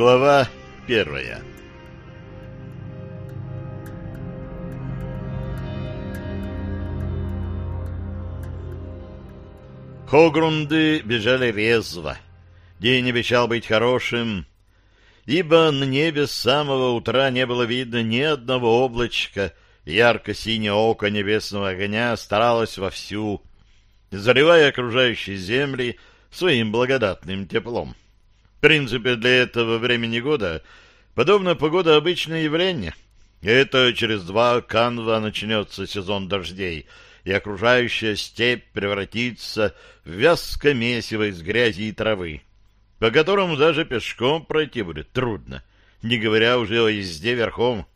Глава первая Хогрунды бежали резво. День обещал быть хорошим, ибо на небе с самого утра не было видно ни одного облачка, ярко-синее око небесного огня старалось вовсю, заливая окружающие земли своим благодатным теплом. В принципе, для этого времени года подобная погода — обычное явление. Это через два канва начнется сезон дождей — и окружающая степь превратится в вязкое месиво из грязи и травы, по которому даже пешком пройти будет трудно, не говоря уже о езде верхом.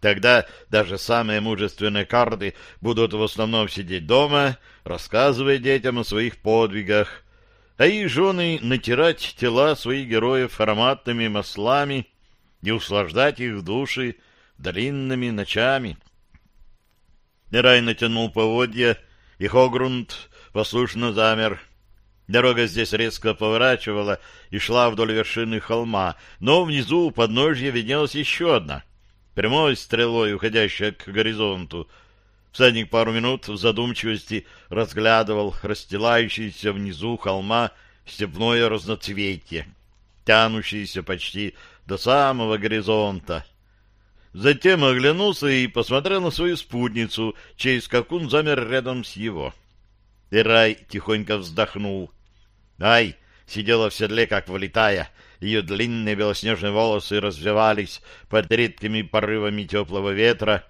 Тогда даже самые мужественные карты будут в основном сидеть дома, рассказывая детям о своих подвигах, а их жены натирать тела своих героев ароматными маслами и услаждать их души длинными ночами. Рай натянул поводья, и Хогрунд послушно замер. Дорога здесь резко поворачивала и шла вдоль вершины холма, но внизу у подножья виднелась еще одна, прямой стрелой уходящая к горизонту. Всадник пару минут в задумчивости разглядывал расстилающийся внизу холма степное разноцветие, тянущееся почти до самого горизонта. Затем оглянулся и посмотрел на свою спутницу, чей скакун замер рядом с его. Ирай тихонько вздохнул. Ай сидела в седле, как влетая. Ее длинные белоснежные волосы развивались под редкими порывами теплого ветра,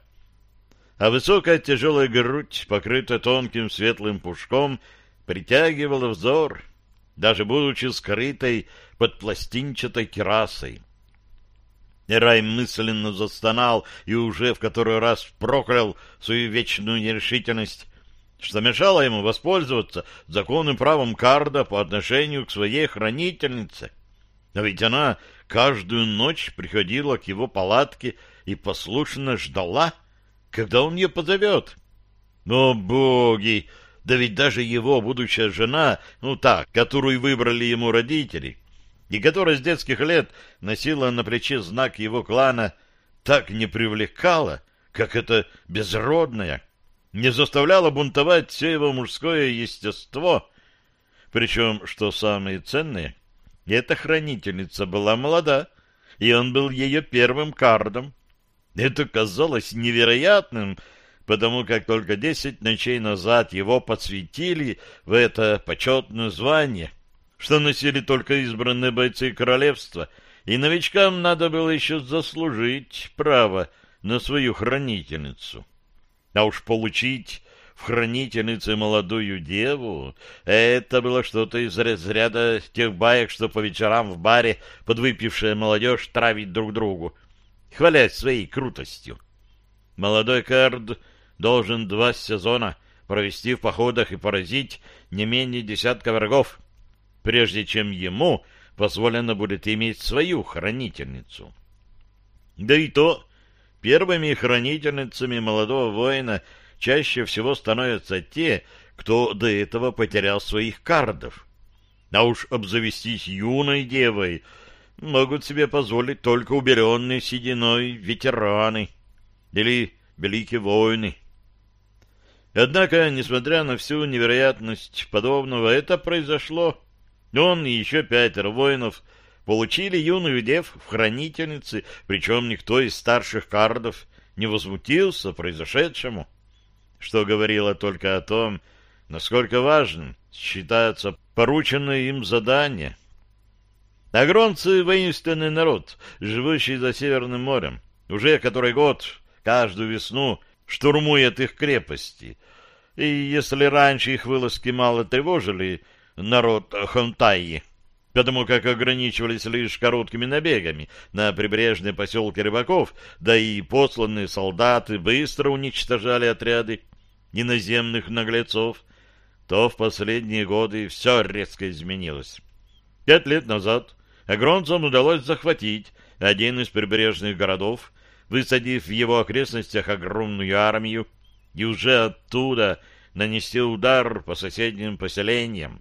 а высокая тяжелая грудь, покрытая тонким светлым пушком, притягивала взор, даже будучи скрытой под пластинчатой керасой. Рай мысленно застонал и уже в который раз проклял свою вечную нерешительность, что мешало ему воспользоваться законным правом Карда по отношению к своей хранительнице. Но ведь она каждую ночь приходила к его палатке и послушно ждала, когда он ее позовет. Но боги! Да ведь даже его будущая жена, ну так, которую выбрали ему родители, и которая с детских лет носила на плече знак его клана, так не привлекала, как это безродное, не заставляла бунтовать все его мужское естество. Причем, что самое ценное, эта хранительница была молода, и он был ее первым кардом. Это казалось невероятным, потому как только десять ночей назад его подсветили в это почетное звание — что носили только избранные бойцы королевства, и новичкам надо было еще заслужить право на свою хранительницу. А уж получить в хранительнице молодую деву — это было что-то из разряда тех баек, что по вечерам в баре подвыпившая молодежь травит друг другу, хвалясь своей крутостью. Молодой кард должен два сезона провести в походах и поразить не менее десятка врагов, прежде чем ему позволено будет иметь свою хранительницу. Да и то, первыми хранительницами молодого воина чаще всего становятся те, кто до этого потерял своих кардов. А уж обзавестись юной девой могут себе позволить только уберенные сединой ветераны или великие воины. Однако, несмотря на всю невероятность подобного, это произошло он и еще пятеро воинов получили юную дев в хранительнице, причем никто из старших кардов не возмутился произошедшему, что говорило только о том, насколько важным считается порученное им задание. Агронцы — воинственный народ, живущий за Северным морем. Уже который год, каждую весну, штурмует их крепости. И если раньше их вылазки мало тревожили, народ Хонтайи, потому как ограничивались лишь короткими набегами на прибрежные поселки рыбаков, да и посланные солдаты быстро уничтожали отряды иноземных наглецов, то в последние годы все резко изменилось. Пять лет назад агронцам удалось захватить один из прибрежных городов, высадив в его окрестностях огромную армию, и уже оттуда нанести удар по соседним поселениям.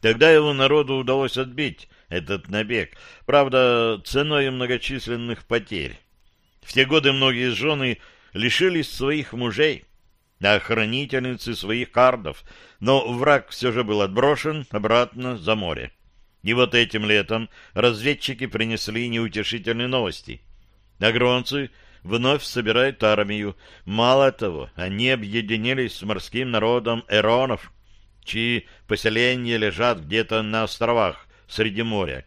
Тогда его народу удалось отбить этот набег, правда, ценой многочисленных потерь. В те годы многие жены лишились своих мужей, а хранительницы своих кардов, но враг все же был отброшен обратно за море. И вот этим летом разведчики принесли неутешительные новости. Агронцы вновь собирают армию. Мало того, они объединились с морским народом эронов, чьи поселения лежат где-то на островах среди моря,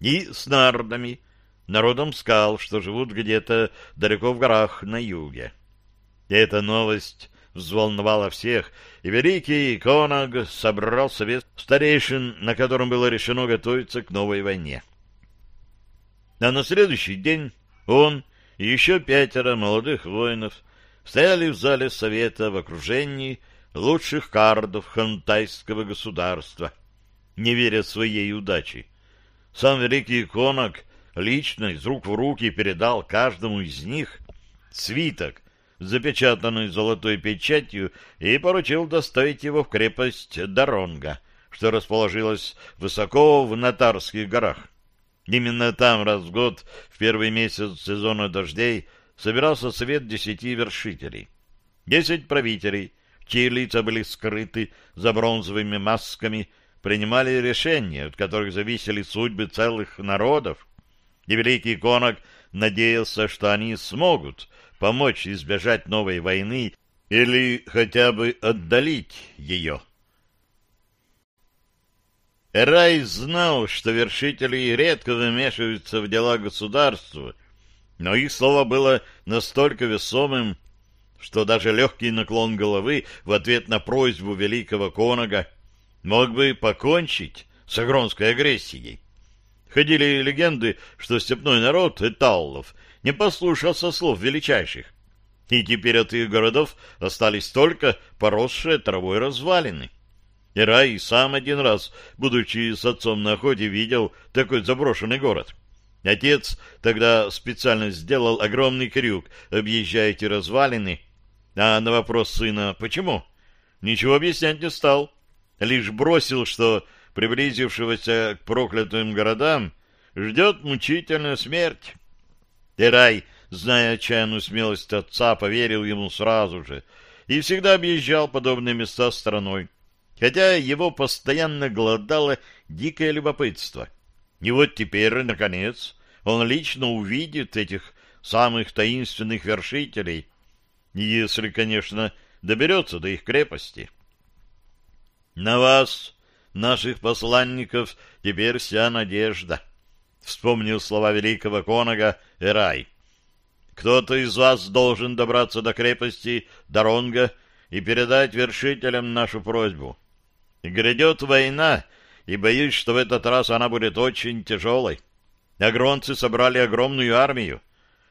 и с нардами, народом скал, что живут где-то далеко в горах на юге. Эта новость взволновала всех, и великий Конаг собрал совет старейшин, на котором было решено готовиться к новой войне. А на следующий день он и еще пятеро молодых воинов стояли в зале совета в окружении лучших кардов хантайского государства, не веря своей удаче. Сам великий конок лично из рук в руки передал каждому из них свиток, запечатанный золотой печатью, и поручил доставить его в крепость Даронга, что расположилась высоко в Натарских горах. Именно там раз в год, в первый месяц сезона дождей, собирался совет десяти вершителей. Десять правителей, чьи лица были скрыты за бронзовыми масками, принимали решения, от которых зависели судьбы целых народов. И великий конок надеялся, что они смогут помочь избежать новой войны или хотя бы отдалить ее. Рай знал, что вершители редко вмешиваются в дела государства, но их слово было настолько весомым, что даже легкий наклон головы в ответ на просьбу великого Конога мог бы покончить с агронской агрессией. Ходили легенды, что степной народ Эталлов не послушался слов величайших, и теперь от их городов остались только поросшие травой развалины. И Рай сам один раз, будучи с отцом на охоте, видел такой заброшенный город. Отец тогда специально сделал огромный крюк, объезжая эти развалины, а на вопрос сына «почему?» ничего объяснять не стал, лишь бросил, что приблизившегося к проклятым городам ждет мучительная смерть. И Рай, зная отчаянную смелость отца, поверил ему сразу же и всегда объезжал подобные места страной хотя его постоянно голодало дикое любопытство. И вот теперь, наконец, он лично увидит этих самых таинственных вершителей, если, конечно, доберется до их крепости. На вас, наших посланников, теперь вся надежда, — вспомнил слова великого конага Эрай. Кто-то из вас должен добраться до крепости Даронга и передать вершителям нашу просьбу. Грядет война, и боюсь, что в этот раз она будет очень тяжелой. Агронцы собрали огромную армию,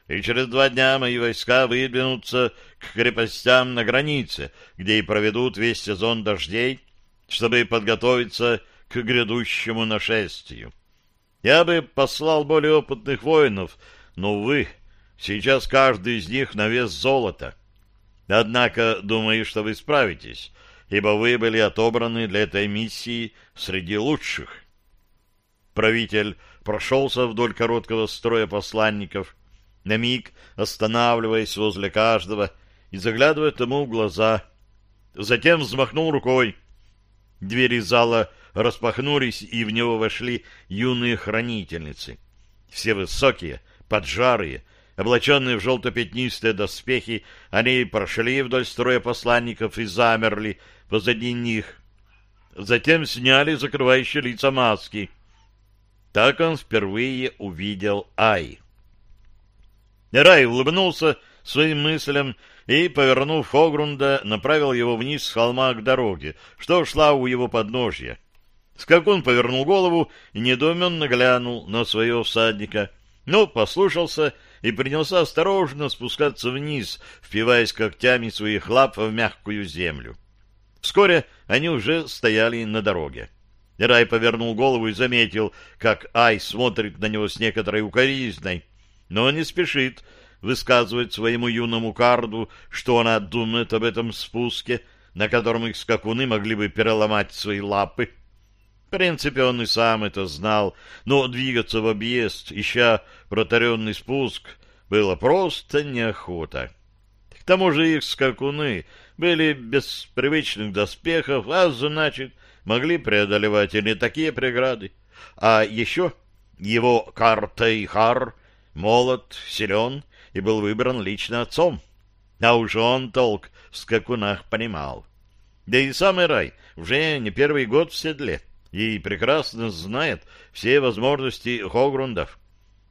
и через два дня мои войска выдвинутся к крепостям на границе, где и проведут весь сезон дождей, чтобы подготовиться к грядущему нашествию. Я бы послал более опытных воинов, но, увы, сейчас каждый из них на вес золота. Однако, думаю, что вы справитесь, ибо вы были отобраны для этой миссии среди лучших. Правитель прошелся вдоль короткого строя посланников, на миг останавливаясь возле каждого и заглядывая тому в глаза. Затем взмахнул рукой. Двери зала распахнулись, и в него вошли юные хранительницы. Все высокие, поджарые, облаченные в желто-пятнистые доспехи, они прошли вдоль строя посланников и замерли, позади них. Затем сняли закрывающие лица маски. Так он впервые увидел Ай. Рай улыбнулся своим мыслям и, повернув Хогрунда, направил его вниз с холма к дороге, что шла у его подножья. Скакун повернул голову и недоуменно глянул на своего всадника, но послушался и принялся осторожно спускаться вниз, впиваясь когтями своих лап в мягкую землю. Вскоре они уже стояли на дороге. Рай повернул голову и заметил, как Ай смотрит на него с некоторой укоризной, но не спешит высказывать своему юному карду, что она думает об этом спуске, на котором их скакуны могли бы переломать свои лапы. В принципе, он и сам это знал, но двигаться в объезд, ища протаренный спуск, было просто неохота. К тому же их скакуны были без привычных доспехов, а значит, могли преодолевать и не такие преграды. А еще его Картейхар молод, силен и был выбран лично отцом. А уж он толк в скакунах понимал. Да и самый рай уже не первый год в седле и прекрасно знает все возможности Хогрундов.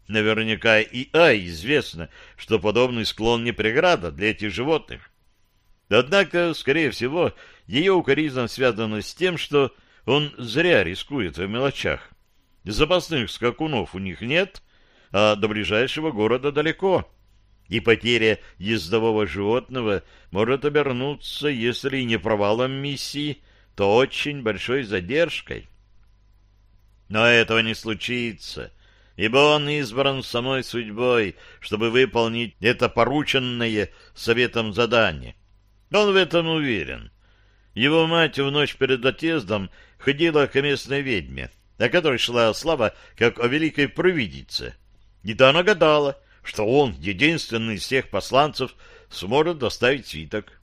Наверняка и Ай известно, что подобный склон не преграда для этих животных. Однако, скорее всего, ее укоризна связана с тем, что он зря рискует в мелочах. Запасных скакунов у них нет, а до ближайшего города далеко. И потеря ездового животного может обернуться, если не провалом миссии, то очень большой задержкой. Но этого не случится, ибо он избран самой судьбой, чтобы выполнить это порученное советом задание. Он в этом уверен. Его мать в ночь перед отъездом ходила к местной ведьме, о которой шла слава, как о великой провидице. И то она гадала, что он, единственный из всех посланцев, сможет доставить свиток.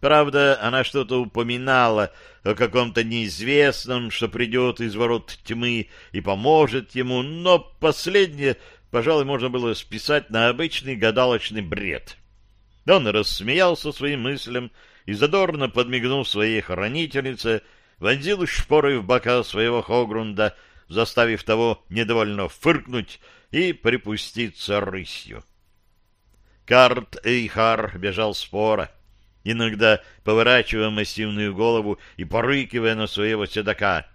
Правда, она что-то упоминала о каком-то неизвестном, что придет из ворот тьмы и поможет ему, но последнее, пожалуй, можно было списать на обычный гадалочный бред. Он рассмеялся своим мыслям и, задорно подмигнув своей хранительнице, вонзил шпорой в бока своего Хогрунда, заставив того недовольно фыркнуть и припуститься рысью. Карт Эйхар бежал спора иногда поворачивая массивную голову и порыкивая на своего седока.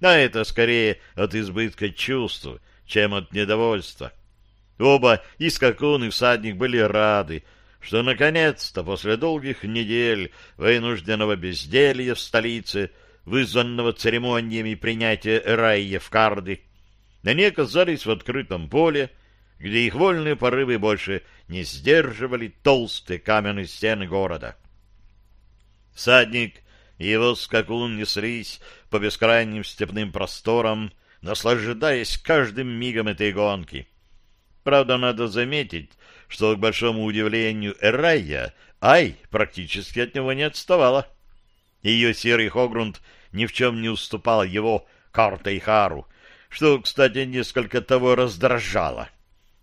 А это скорее от избытка чувств, чем от недовольства. Оба, и скакун, и всадник, были рады, что наконец-то после долгих недель вынужденного безделья в столице, вызванного церемониями принятия Райя в карды, они оказались в открытом поле, где их вольные порывы больше не сдерживали толстые каменные стены города. Всадник и его скакун неслись по бескрайним степным просторам, наслаждаясь каждым мигом этой гонки. Правда, надо заметить, что, к большому удивлению Эрайя, Ай практически от него не отставала. Ее серый Хогрунд ни в чем не уступал его Картой Хару, что, кстати, несколько того раздражало.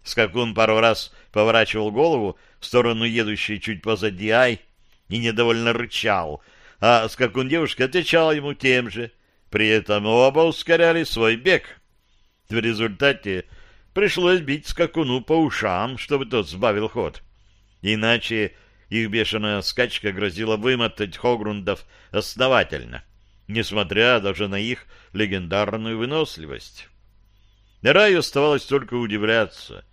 Скакун пару раз поворачивал голову в сторону едущей чуть позади Ай, и недовольно рычал, а скакун девушка отвечал ему тем же. При этом оба ускоряли свой бег. В результате пришлось бить скакуну по ушам, чтобы тот сбавил ход. Иначе их бешеная скачка грозила вымотать Хогрундов основательно, несмотря даже на их легендарную выносливость. Раю оставалось только удивляться.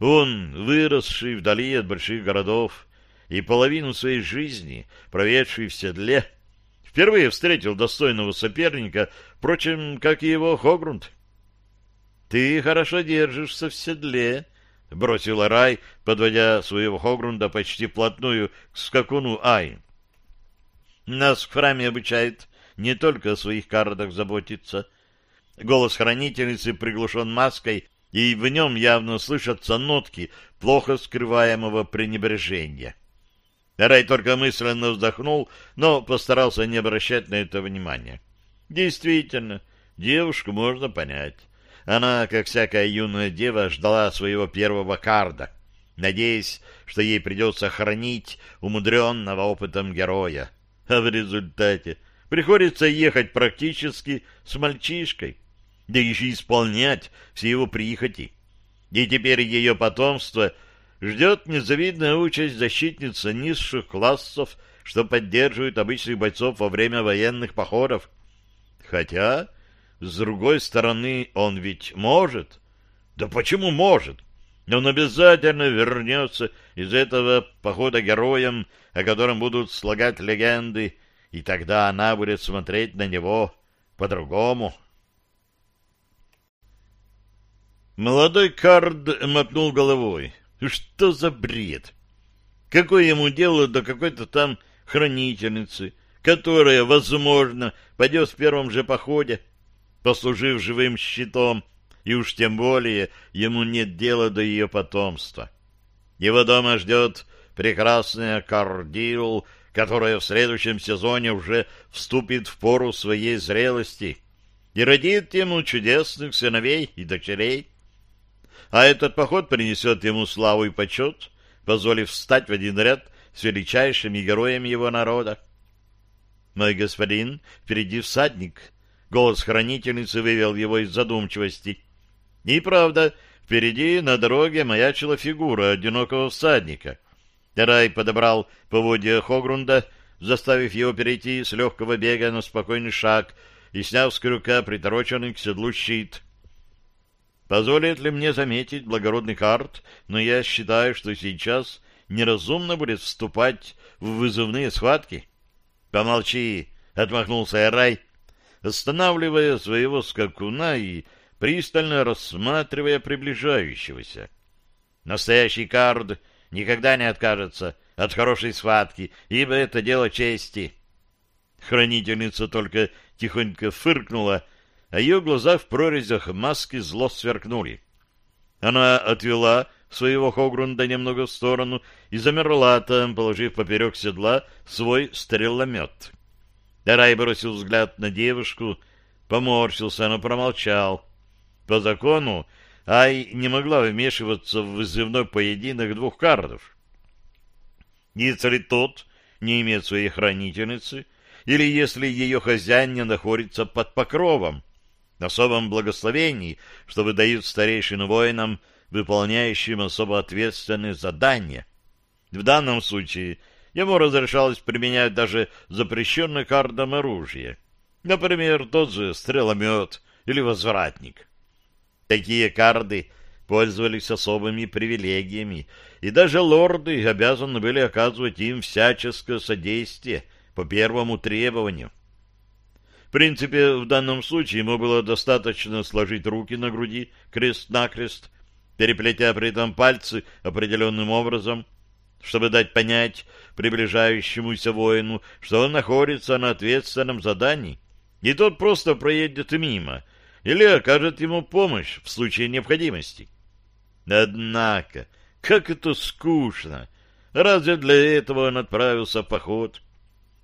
Он, выросший вдали от больших городов, и половину своей жизни, проведший в седле, впервые встретил достойного соперника, впрочем, как и его Хогрунд. — Ты хорошо держишься в седле, — бросил Рай, подводя своего Хогрунда почти вплотную к скакуну Ай. — Нас в храме обучают не только о своих картах заботиться. Голос хранительницы приглушен маской, и в нем явно слышатся нотки плохо скрываемого пренебрежения. Рай только мысленно вздохнул, но постарался не обращать на это внимания. Действительно, девушку можно понять. Она, как всякая юная дева, ждала своего первого карда, надеясь, что ей придется хранить умудренного опытом героя. А в результате приходится ехать практически с мальчишкой, да еще исполнять все его прихоти. И теперь ее потомство — ждет незавидная участь защитница низших классов, что поддерживают обычных бойцов во время военных походов. Хотя, с другой стороны, он ведь может. Да почему может? Он обязательно вернется из этого похода героем, о котором будут слагать легенды, и тогда она будет смотреть на него по-другому. Молодой Кард мотнул головой. Что за бред? Какое ему дело до какой-то там хранительницы, которая, возможно, пойдет в первом же походе? послужив живым щитом, и уж тем более ему нет дела до ее потомства. Его дома ждет прекрасная Кардил, которая в следующем сезоне уже вступит в пору своей зрелости и родит ему чудесных сыновей и дочерей. А этот поход принесет ему славу и почет, позволив встать в один ряд с величайшими героями его народа. «Мой господин, впереди всадник!» Голос хранительницы вывел его из задумчивости. И правда, впереди на дороге маячила фигура одинокого всадника. Рай подобрал поводья Хогрунда, заставив его перейти с легкого бега на спокойный шаг и сняв с крюка притороченный к седлу щит. Позволит ли мне заметить благородный карт, но я считаю, что сейчас неразумно будет вступать в вызывные схватки. — Помолчи, — отмахнулся Эрай, останавливая своего скакуна и пристально рассматривая приближающегося. Настоящий кард никогда не откажется от хорошей схватки, ибо это дело чести. Хранительница только тихонько фыркнула, а ее глаза в прорезях маски зло сверкнули. Она отвела своего Хогрунда немного в сторону и замерла там, положив поперек седла свой стреломет. Рай бросил взгляд на девушку, поморщился, но промолчал. По закону Ай не могла вмешиваться в вызывной поединок двух кардов. Если тот не имеет своей хранительницы, или если ее хозяин не находится под покровом, особом благословении, что выдают старейшин воинам, выполняющим особо ответственные задания. В данном случае ему разрешалось применять даже запрещенное кардом оружие, например, тот же стреломет или возвратник. Такие карды пользовались особыми привилегиями, и даже лорды обязаны были оказывать им всяческое содействие по первому требованию. В принципе, в данном случае ему было достаточно сложить руки на груди крест-накрест, переплетя при этом пальцы определенным образом, чтобы дать понять приближающемуся воину, что он находится на ответственном задании, и тот просто проедет мимо или окажет ему помощь в случае необходимости. Однако, как это скучно! Разве для этого он отправился в поход?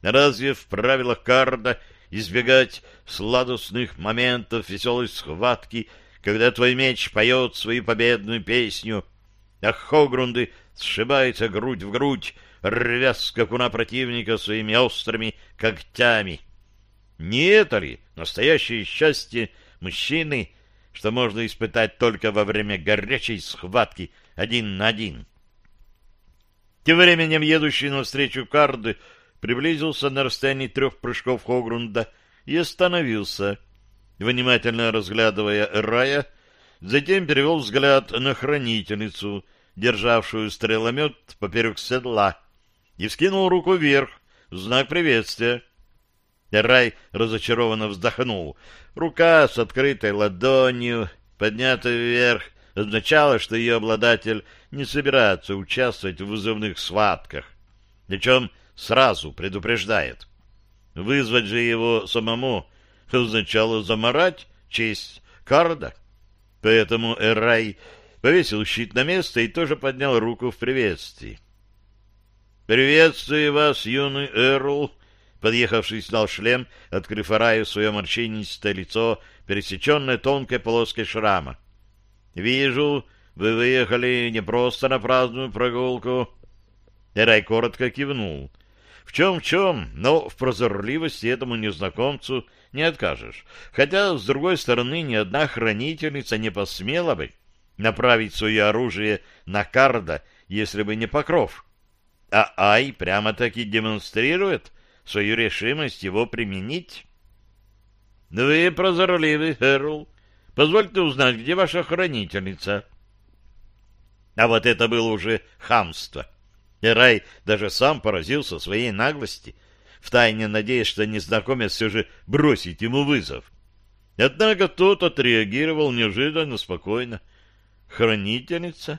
Разве в правилах Карда избегать сладостных моментов веселой схватки, когда твой меч поет свою победную песню, а Хогрунды сшибаются грудь в грудь, рвя скакуна противника своими острыми когтями. Не это ли настоящее счастье мужчины, что можно испытать только во время горячей схватки один на один? Тем временем едущий навстречу карды приблизился на расстоянии трех прыжков Хогрунда и остановился, внимательно разглядывая Рая, затем перевел взгляд на хранительницу, державшую стреломет поперек седла, и вскинул руку вверх в знак приветствия. Рай разочарованно вздохнул. Рука с открытой ладонью, поднятая вверх, означала, что ее обладатель не собирается участвовать в вызывных схватках. Причем сразу предупреждает. Вызвать же его самому означало заморать честь Карда. Поэтому Эрай повесил щит на место и тоже поднял руку в приветствии. «Приветствую вас, юный Эрл!» Подъехавший снял шлем, открыв Араю свое морщинистое лицо, пересеченное тонкой полоской шрама. «Вижу, вы выехали не просто на праздную прогулку». Эрай коротко кивнул. В чем-в чем, но в прозорливости этому незнакомцу не откажешь. Хотя, с другой стороны, ни одна хранительница не посмела бы направить свое оружие на Карда, если бы не Покров. А Ай прямо-таки демонстрирует свою решимость его применить. — Вы прозорливый, Эрл. Позвольте узнать, где ваша хранительница? А вот это было уже хамство. И Рай даже сам поразился своей наглости, втайне надеясь, что незнакомец все же бросит ему вызов. Однако тот отреагировал неожиданно спокойно. «Хранительница?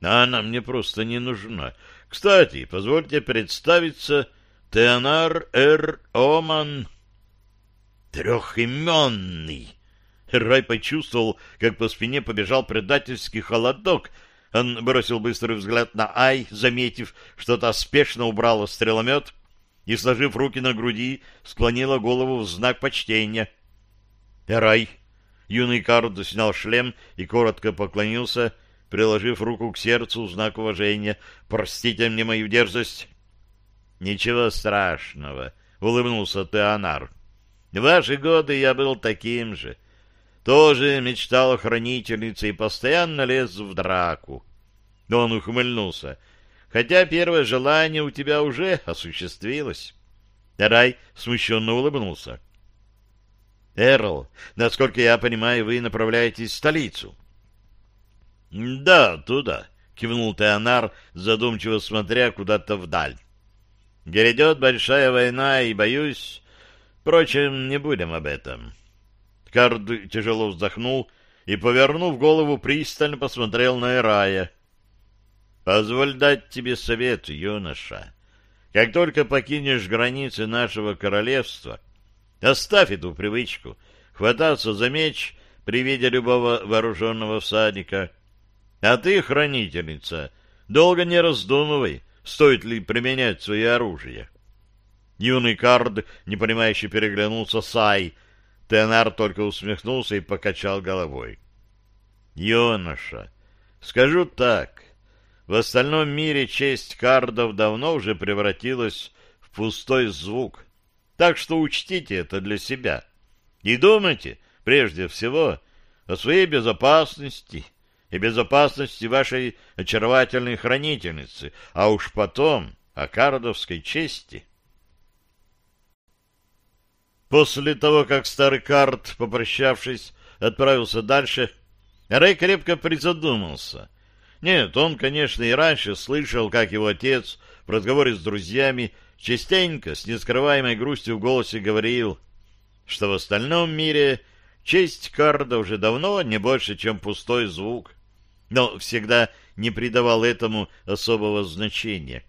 Она мне просто не нужна. Кстати, позвольте представиться, Теонар Эр Оман». Трехименный! Рай почувствовал, как по спине побежал предательский холодок. Он бросил быстрый взгляд на Ай, заметив, что та спешно убрала стреломет и, сложив руки на груди, склонила голову в знак почтения. «Рай!» Юный Кард снял шлем и коротко поклонился, приложив руку к сердцу в знак уважения. «Простите мне мою дерзость!» «Ничего страшного!» — улыбнулся Теонар. «В ваши годы я был таким же. Тоже мечтал о хранительнице и постоянно лез в драку». Он ухмыльнулся. «Хотя первое желание у тебя уже осуществилось». Рай смущенно улыбнулся. Эрл, насколько я понимаю, вы направляетесь в столицу. — Да, туда, — кивнул Теонар, задумчиво смотря куда-то вдаль. — Грядет большая война, и, боюсь... Впрочем, не будем об этом. Кард тяжело вздохнул и, повернув голову, пристально посмотрел на Эрая. — Позволь дать тебе совет, юноша. Как только покинешь границы нашего королевства... — Оставь эту привычку хвататься за меч при виде любого вооруженного всадника. А ты, хранительница, долго не раздумывай, стоит ли применять свое оружие. Юный Кард, непонимающе переглянулся с Ай. Тенар только усмехнулся и покачал головой. Юноша, скажу так, в остальном мире честь кардов давно уже превратилась в пустой звук. Так что учтите это для себя. И думайте, прежде всего, о своей безопасности и безопасности вашей очаровательной хранительницы, а уж потом о кардовской чести. После того, как старый кард, попрощавшись, отправился дальше, Рэй крепко призадумался. Нет, он, конечно, и раньше слышал, как его отец в разговоре с друзьями частенько, с нескрываемой грустью в голосе говорил, что в остальном мире честь Карда уже давно не больше, чем пустой звук, но всегда не придавал этому особого значения.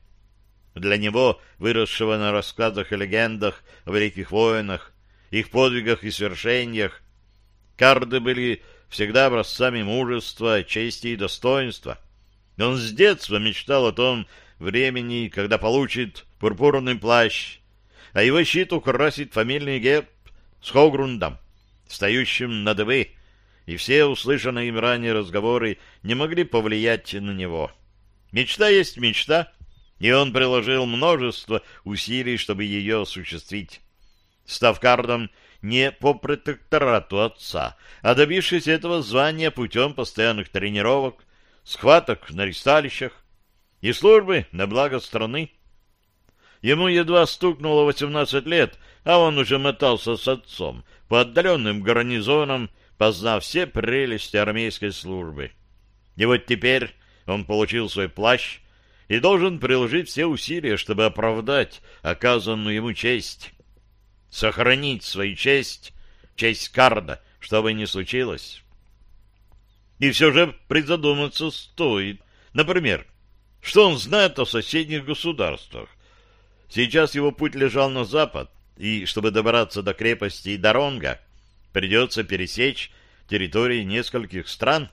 Для него, выросшего на рассказах и легендах о великих воинах, их подвигах и свершениях, карды были всегда образцами мужества, чести и достоинства. Он с детства мечтал о том времени, когда получит пурпурный плащ, а его щит украсит фамильный герб с Хогрундом, стоящим над «вы», и все услышанные им ранее разговоры не могли повлиять на него. Мечта есть мечта, и он приложил множество усилий, чтобы ее осуществить. Став кардом не по протекторату отца, а добившись этого звания путем постоянных тренировок, схваток на ристалищах и службы на благо страны. Ему едва стукнуло восемнадцать лет, а он уже мотался с отцом по отдаленным гарнизонам, познав все прелести армейской службы. И вот теперь он получил свой плащ и должен приложить все усилия, чтобы оправдать оказанную ему честь. Сохранить свою честь, честь Карда, что бы ни случилось. И все же призадуматься стоит. Например, что он знает о соседних государствах? Сейчас его путь лежал на запад, и чтобы добраться до крепости Даронга, придется пересечь территории нескольких стран.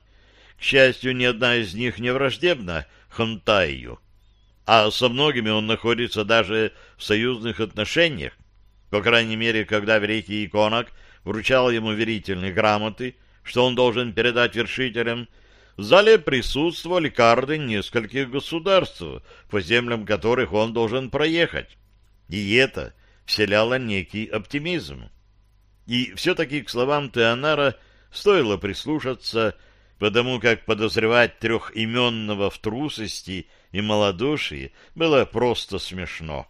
К счастью, ни одна из них не враждебна Хонтаю, а со многими он находится даже в союзных отношениях. По крайней мере, когда великий иконок вручал ему верительные грамоты, что он должен передать вершителям, в зале присутствовали карды нескольких государств, по землям которых он должен проехать. И это вселяло некий оптимизм. И все-таки к словам Теонара стоило прислушаться, потому как подозревать трехименного в трусости и малодушии было просто смешно.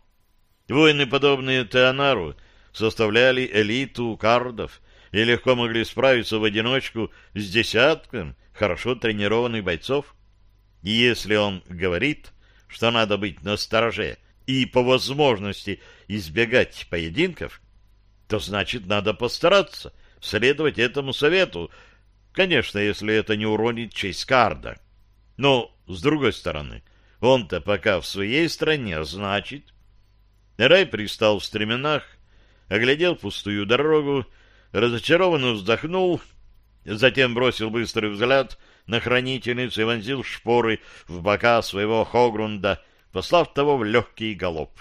Воины, подобные Теонару, составляли элиту кардов и легко могли справиться в одиночку с десятком хорошо тренированных бойцов. И если он говорит, что надо быть настороже и по возможности избегать поединков, то значит надо постараться следовать этому совету, конечно, если это не уронит честь Карда. Но, с другой стороны, он-то пока в своей стране, значит... Рай пристал в стременах, оглядел пустую дорогу, разочарованно вздохнул, затем бросил быстрый взгляд на хранительницу и вонзил шпоры в бока своего Хогрунда, послав того в легкий галоп.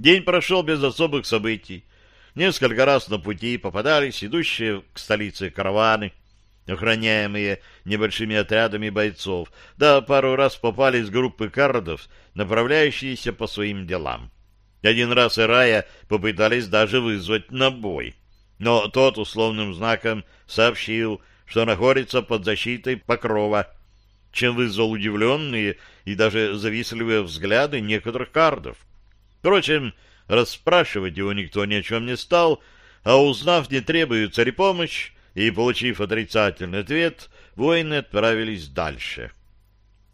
День прошел без особых событий. Несколько раз на пути попадались идущие к столице караваны, охраняемые небольшими отрядами бойцов, да пару раз попались группы кардов, направляющиеся по своим делам. Один раз и Рая попытались даже вызвать на бой, но тот условным знаком сообщил, что находится под защитой покрова, чем вызвал удивленные и даже завистливые взгляды некоторых кардов. Впрочем, расспрашивать его никто ни о чем не стал, а узнав, не требуется ли помощь, и, получив отрицательный ответ, воины отправились дальше.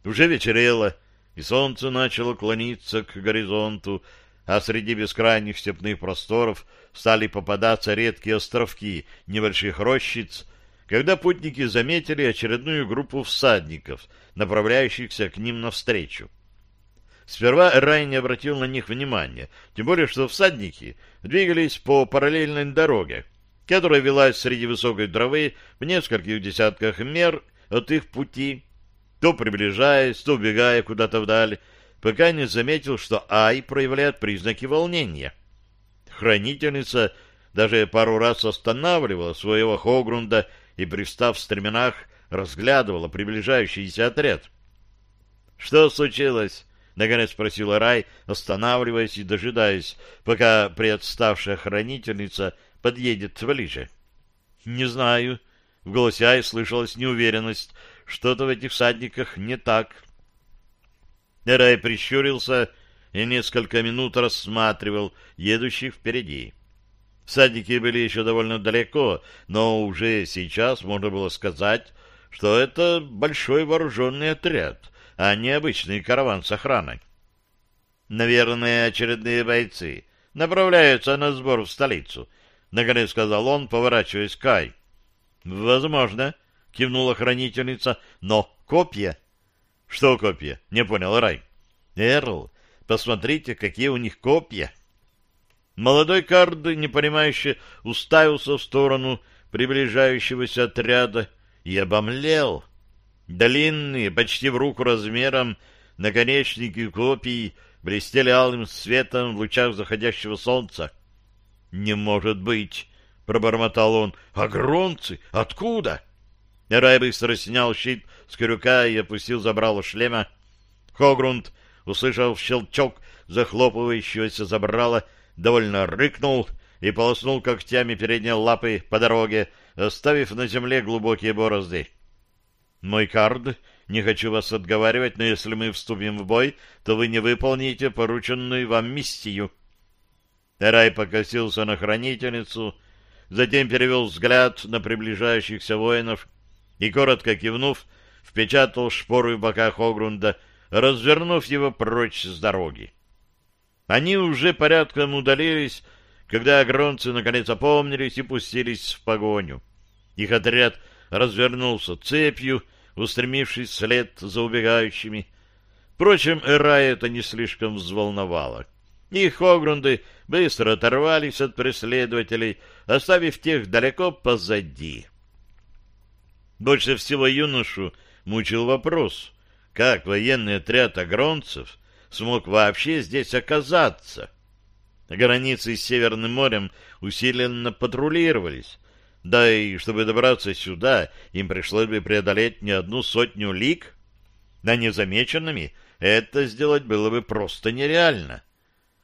Уже вечерело, и солнце начало клониться к горизонту, а среди бескрайних степных просторов стали попадаться редкие островки небольших рощиц, когда путники заметили очередную группу всадников, направляющихся к ним навстречу. Сперва Рай не обратил на них внимания, тем более, что всадники двигались по параллельной дороге, которая велась среди высокой травы в нескольких десятках мер от их пути, то приближаясь, то убегая куда-то вдаль, пока не заметил, что Ай проявляет признаки волнения. Хранительница даже пару раз останавливала своего Хогрунда и, пристав в стременах, разглядывала приближающийся отряд. — Что случилось? — наконец спросила Рай, останавливаясь и дожидаясь, пока приотставшая хранительница подъедет ближе. — Не знаю. В голосе Ай слышалась неуверенность. Что-то в этих всадниках не так. Рай прищурился и несколько минут рассматривал едущих впереди. Всадники были еще довольно далеко, но уже сейчас можно было сказать, что это большой вооруженный отряд — а не обычный караван с охраной. Наверное, очередные бойцы направляются на сбор в столицу, — наконец сказал он, поворачиваясь к Кай. — Возможно, — кивнула хранительница, — но копья... — Что копья? — не понял Рай. — Эрл, посмотрите, какие у них копья. Молодой Кард, непонимающе, уставился в сторону приближающегося отряда и обомлел. — Длинные, почти в руку размером, наконечники копий блестели алым светом в лучах заходящего солнца. «Не может быть!» — пробормотал он. «Агронцы! Откуда?» Рай быстро снял щит с крюка и опустил забрало шлема. Хогрунд, услышав щелчок захлопывающегося забрала, довольно рыкнул и полоснул когтями передней лапы по дороге, оставив на земле глубокие борозды. Мой кард, не хочу вас отговаривать, но если мы вступим в бой, то вы не выполните порученную вам миссию. Рай покосился на хранительницу, затем перевел взгляд на приближающихся воинов и, коротко кивнув, впечатал шпору в бока Хогрунда, развернув его прочь с дороги. Они уже порядком удалились, когда агронцы наконец опомнились и пустились в погоню. Их отряд развернулся цепью, устремившись вслед за убегающими. Впрочем, Эрая это не слишком взволновало. Их огрунды быстро оторвались от преследователей, оставив тех далеко позади. Больше всего юношу мучил вопрос, как военный отряд агронцев смог вообще здесь оказаться. Границы с Северным морем усиленно патрулировались, да и чтобы добраться сюда, им пришлось бы преодолеть не одну сотню лиг. На незамеченными это сделать было бы просто нереально.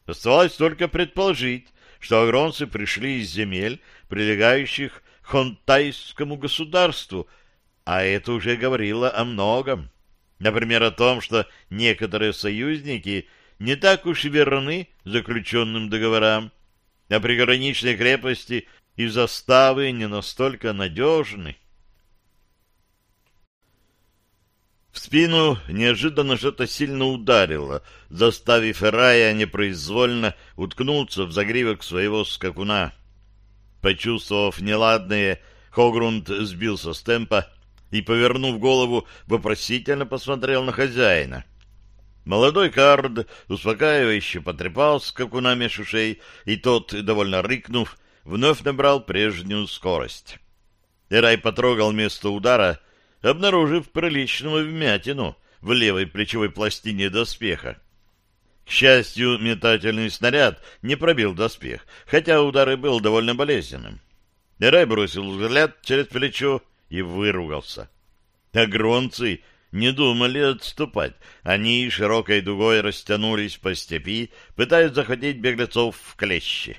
Оставалось только предположить, что агронцы пришли из земель, прилегающих к хонтайскому государству, а это уже говорило о многом. Например, о том, что некоторые союзники не так уж и верны заключенным договорам, а приграничные крепости и заставы не настолько надежны. В спину неожиданно что-то сильно ударило, заставив Рая непроизвольно уткнуться в загривок своего скакуна. Почувствовав неладное, Хогрунд сбился с темпа и, повернув голову, вопросительно посмотрел на хозяина. Молодой кард успокаивающе потрепал скакуна шушей, и тот, довольно рыкнув, вновь набрал прежнюю скорость. Эрай потрогал место удара, обнаружив приличную вмятину в левой плечевой пластине доспеха. К счастью, метательный снаряд не пробил доспех, хотя удар и был довольно болезненным. Эрай бросил взгляд через плечо и выругался. Агронцы не думали отступать. Они широкой дугой растянулись по степи, пытаясь захватить беглецов в клещи.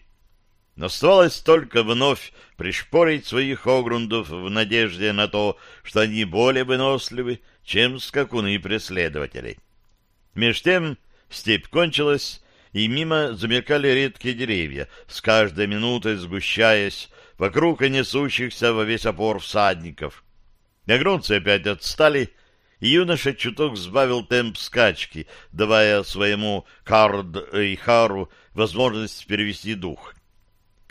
Оставалось только вновь пришпорить своих огрундов в надежде на то, что они более выносливы, чем скакуны преследователей. Меж тем степь кончилась, и мимо замелькали редкие деревья, с каждой минутой сгущаясь вокруг и несущихся во весь опор всадников. Негронцы опять отстали, и юноша чуток сбавил темп скачки, давая своему Кард и Хару возможность перевести дух.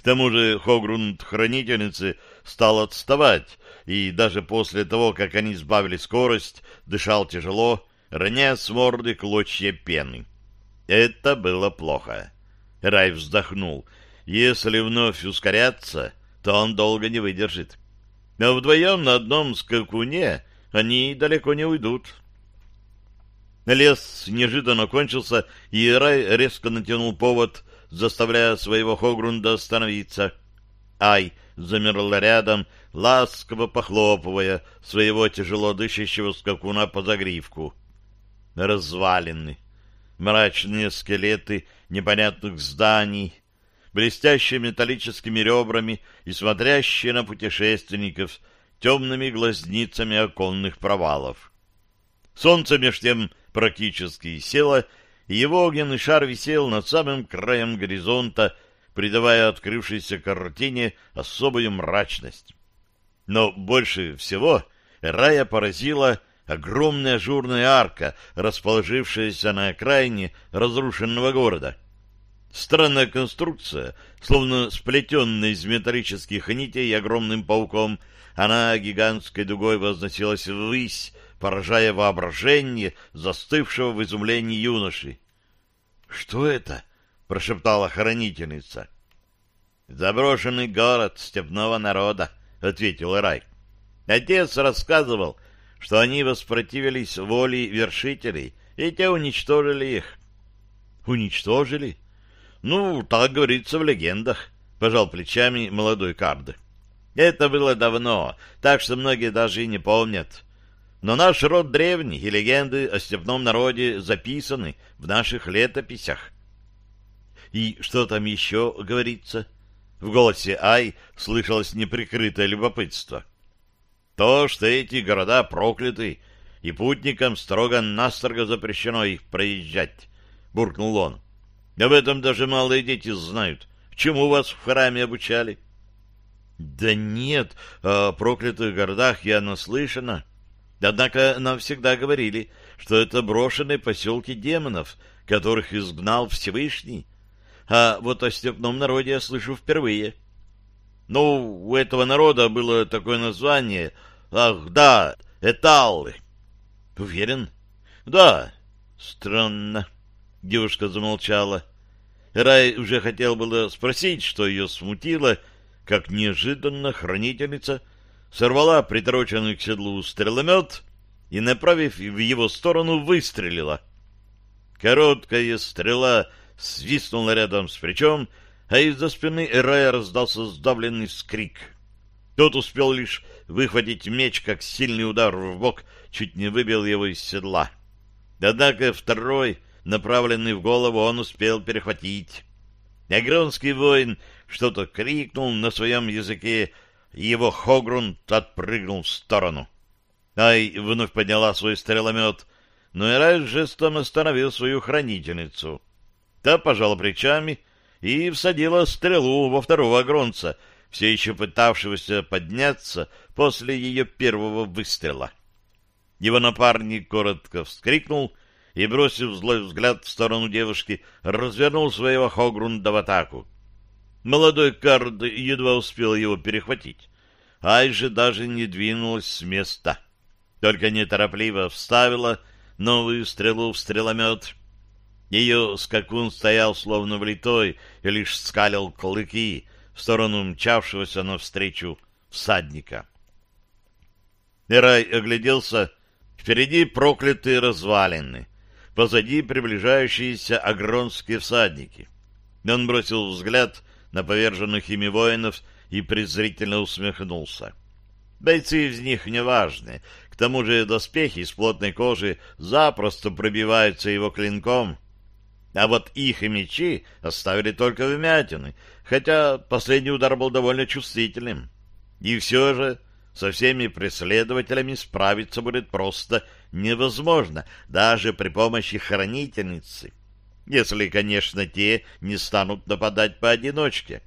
К тому же Хогрунд-хранительницы стал отставать, и даже после того, как они сбавили скорость, дышал тяжело, роняя с морды клочья пены. Это было плохо. Рай вздохнул. Если вновь ускоряться, то он долго не выдержит. Но вдвоем на одном скакуне они далеко не уйдут. Лес неожиданно кончился, и Рай резко натянул повод, заставляя своего Хогрунда остановиться. Ай замерла рядом, ласково похлопывая своего тяжело дышащего скакуна по загривку. Развалины, мрачные скелеты непонятных зданий, блестящие металлическими ребрами и смотрящие на путешественников темными глазницами оконных провалов. Солнце меж тем практически село, и его огненный шар висел над самым краем горизонта, придавая открывшейся картине особую мрачность. Но больше всего рая поразила огромная ажурная арка, расположившаяся на окраине разрушенного города. Странная конструкция, словно сплетенная из металлических нитей огромным пауком, она гигантской дугой возносилась ввысь, поражая воображение застывшего в изумлении юноши. — Что это? — прошептала хранительница. — Заброшенный город степного народа, — ответил Рай. Отец рассказывал, что они воспротивились воле вершителей, и те уничтожили их. — Уничтожили? Ну, так говорится в легендах, пожал плечами молодой Кард. Это было давно, так что многие даже и не помнят. Но наш род древний, и легенды о степном народе записаны в наших летописях. И что там еще говорится? В голосе Ай слышалось неприкрытое любопытство. То, что эти города прокляты, и путникам строго-настрого запрещено их проезжать, — буркнул он. Об этом даже малые дети знают. Чему вас в храме обучали? Да нет, о проклятых городах я наслышана. Однако нам всегда говорили, что это брошенные поселки демонов, которых изгнал Всевышний. А вот о степном народе я слышу впервые. Ну, у этого народа было такое название. Ах, да, Эталлы. Уверен? Да. Странно. Девушка замолчала. Рай уже хотел было спросить, что ее смутило, как неожиданно хранительница сорвала притороченный к седлу стреломет и, направив в его сторону, выстрелила. Короткая стрела свистнула рядом с плечом, а из-за спины Рая раздался сдавленный скрик. Тот успел лишь выхватить меч, как сильный удар в бок, чуть не выбил его из седла. Однако второй направленный в голову, он успел перехватить. Негронский воин что-то крикнул на своем языке, и его Хогрун отпрыгнул в сторону. Ай вновь подняла свой стреломет, но Ирай жестом остановил свою хранительницу. Та пожала плечами и всадила стрелу во второго агронца, все еще пытавшегося подняться после ее первого выстрела. Его напарник коротко вскрикнул и, бросив злой взгляд в сторону девушки, развернул своего Хогрунда в атаку. Молодой Кард едва успел его перехватить. Айжи даже не двинулась с места, только неторопливо вставила новую стрелу в стреломет. Ее скакун стоял словно влитой и лишь скалил клыки в сторону мчавшегося навстречу всадника. Эрай огляделся. Впереди проклятые развалины. Позади приближающиеся агронские всадники. Он бросил взгляд на поверженных ими воинов и презрительно усмехнулся. Бойцы из них неважны. К тому же доспехи из плотной кожи запросто пробиваются его клинком. А вот их и мечи оставили только вмятины, хотя последний удар был довольно чувствительным. И все же со всеми преследователями справиться будет просто невозможно, даже при помощи хранительницы, если, конечно, те не станут нападать поодиночке.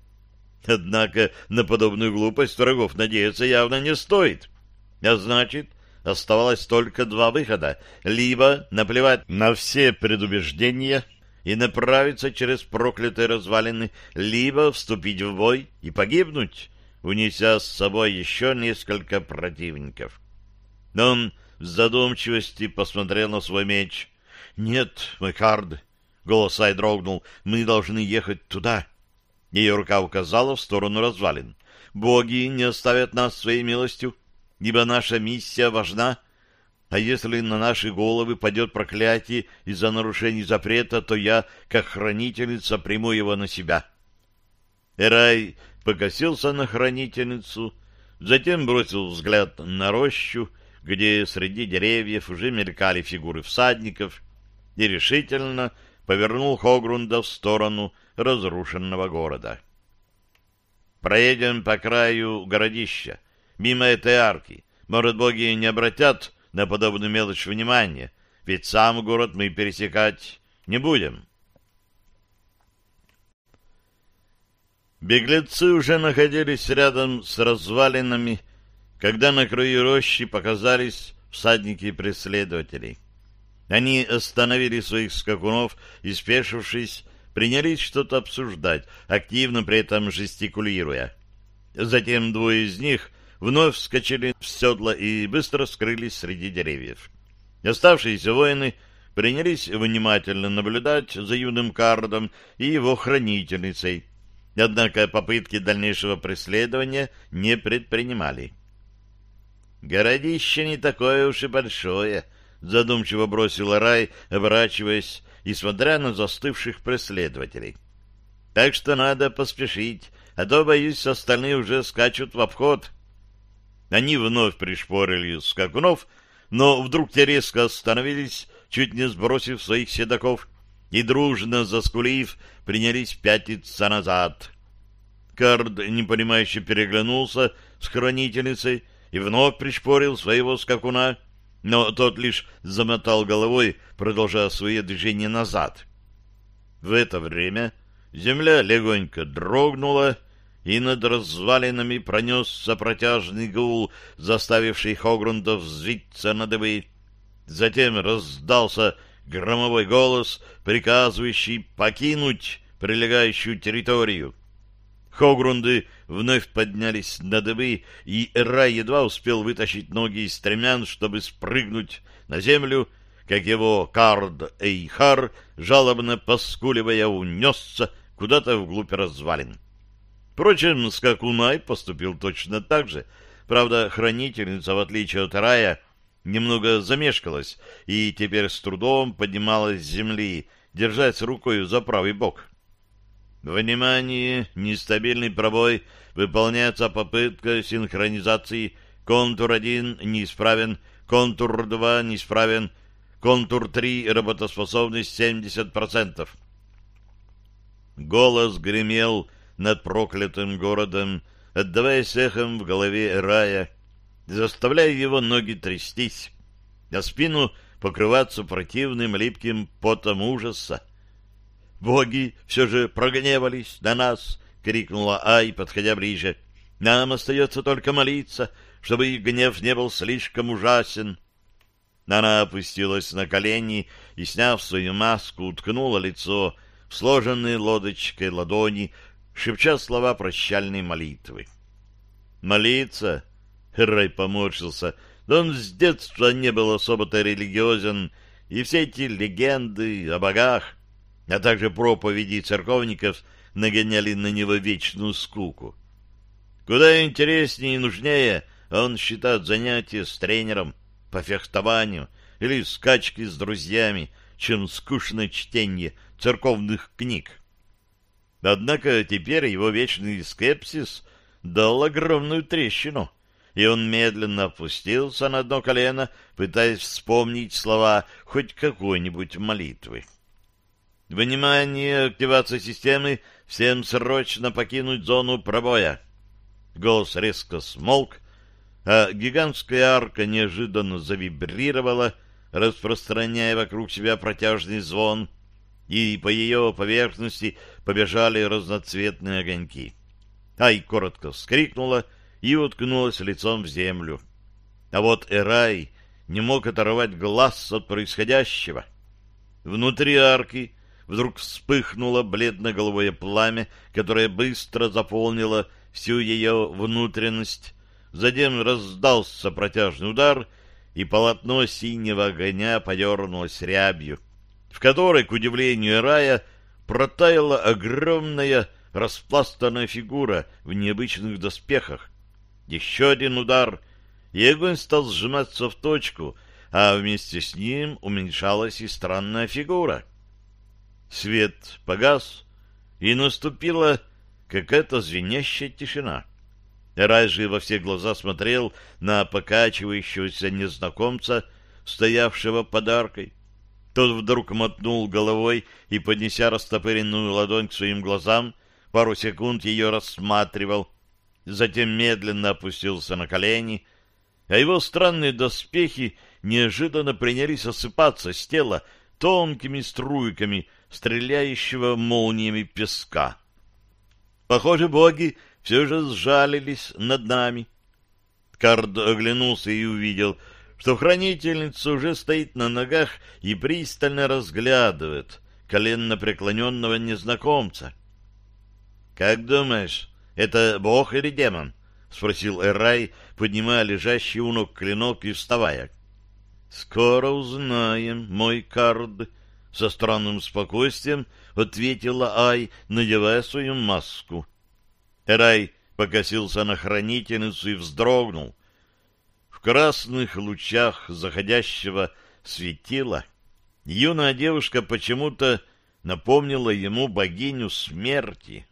Однако на подобную глупость врагов надеяться явно не стоит. А значит, оставалось только два выхода. Либо наплевать на все предубеждения и направиться через проклятые развалины, либо вступить в бой и погибнуть, унеся с собой еще несколько противников. Он в задумчивости посмотрел на свой меч. — Нет, Макард, — голос Ай дрогнул, — мы должны ехать туда. Ее рука указала в сторону развалин. — Боги не оставят нас своей милостью, ибо наша миссия важна. А если на наши головы падет проклятие из-за нарушений запрета, то я, как хранительница, приму его на себя. Эрай покосился на хранительницу, затем бросил взгляд на рощу, где среди деревьев уже мелькали фигуры всадников, и решительно повернул Хогрунда в сторону разрушенного города. «Проедем по краю городища, мимо этой арки. Может, боги не обратят на подобную мелочь внимания, ведь сам город мы пересекать не будем». Беглецы уже находились рядом с развалинами, когда на краю рощи показались всадники преследователей. Они остановили своих скакунов и, спешившись, принялись что-то обсуждать, активно при этом жестикулируя. Затем двое из них вновь вскочили в седла и быстро скрылись среди деревьев. Оставшиеся воины принялись внимательно наблюдать за юным кардом и его хранительницей, Однако попытки дальнейшего преследования не предпринимали. «Городище не такое уж и большое», — задумчиво бросил Рай, оборачиваясь и смотря на застывших преследователей. «Так что надо поспешить, а то, боюсь, остальные уже скачут в обход». Они вновь пришпорили скакунов, но вдруг те резко остановились, чуть не сбросив своих седаков, и, дружно заскулив, принялись пятиться назад. Кард, непонимающе переглянулся с хранительницей и вновь пришпорил своего скакуна, но тот лишь замотал головой, продолжая свое движение назад. В это время земля легонько дрогнула, и над развалинами пронесся протяжный гул, заставивший Хогрундов взвиться на дыбы. Затем раздался громовой голос, приказывающий покинуть прилегающую территорию. Хогрунды вновь поднялись на дыбы, и Эра едва успел вытащить ноги из стремян, чтобы спрыгнуть на землю, как его Кард Эйхар, жалобно поскуливая, унесся куда-то вглубь развалин. Впрочем, Скакунай поступил точно так же. Правда, хранительница, в отличие от Рая, немного замешкалась и теперь с трудом поднималась с земли, держась рукой за правый бок. Внимание! Нестабильный пробой. Выполняется попытка синхронизации. Контур 1 неисправен. Контур 2 неисправен. Контур 3 работоспособность 70%. Голос гремел над проклятым городом, отдаваясь эхом в голове рая, заставляя его ноги трястись, а спину покрываться противным липким потом ужаса. «Боги все же прогневались на нас!» — крикнула Ай, подходя ближе. «Нам остается только молиться, чтобы их гнев не был слишком ужасен». Она опустилась на колени и, сняв свою маску, уткнула лицо в сложенные лодочкой ладони, шепча слова прощальной молитвы. «Молиться?» — Рай поморщился. Да он с детства не был особо-то религиозен и все эти легенды о богах, а также проповеди церковников нагоняли на него вечную скуку. Куда интереснее и нужнее он считает занятия с тренером по фехтованию или скачки с друзьями, чем скучное чтение церковных книг. Однако теперь его вечный скепсис дал огромную трещину, и он медленно опустился на одно колено, пытаясь вспомнить слова хоть какой-нибудь молитвы. «Внимание! Активация системы! Всем срочно покинуть зону пробоя!» Голос резко смолк, а гигантская арка неожиданно завибрировала, распространяя вокруг себя протяжный звон, и по ее поверхности побежали разноцветные огоньки. Ай коротко вскрикнула и уткнулась лицом в землю. А вот Эрай не мог оторвать глаз от происходящего. Внутри арки вдруг вспыхнуло бледно-голубое пламя, которое быстро заполнило всю ее внутренность. Затем раздался протяжный удар, и полотно синего огня подернулось рябью, в которой, к удивлению Рая, протаяла огромная распластанная фигура в необычных доспехах. Еще один удар, и огонь стал сжиматься в точку, а вместе с ним уменьшалась и странная фигура. Свет погас, и наступила какая-то звенящая тишина. Рай же во все глаза смотрел на покачивающегося незнакомца, стоявшего подаркой. Тот вдруг мотнул головой и, поднеся растопыренную ладонь к своим глазам, пару секунд ее рассматривал, затем медленно опустился на колени, а его странные доспехи неожиданно принялись осыпаться с тела тонкими струйками стреляющего молниями песка. Похоже, боги все же сжалились над нами. Кард оглянулся и увидел, что хранительница уже стоит на ногах и пристально разглядывает коленно преклоненного незнакомца. — Как думаешь, это бог или демон? — спросил Эрай, поднимая лежащий у ног клинок и вставая. — Скоро узнаем, мой кард, — со странным спокойствием ответила Ай, надевая свою маску. Эрай покосился на хранительницу и вздрогнул. В красных лучах заходящего светила юная девушка почему-то напомнила ему богиню смерти.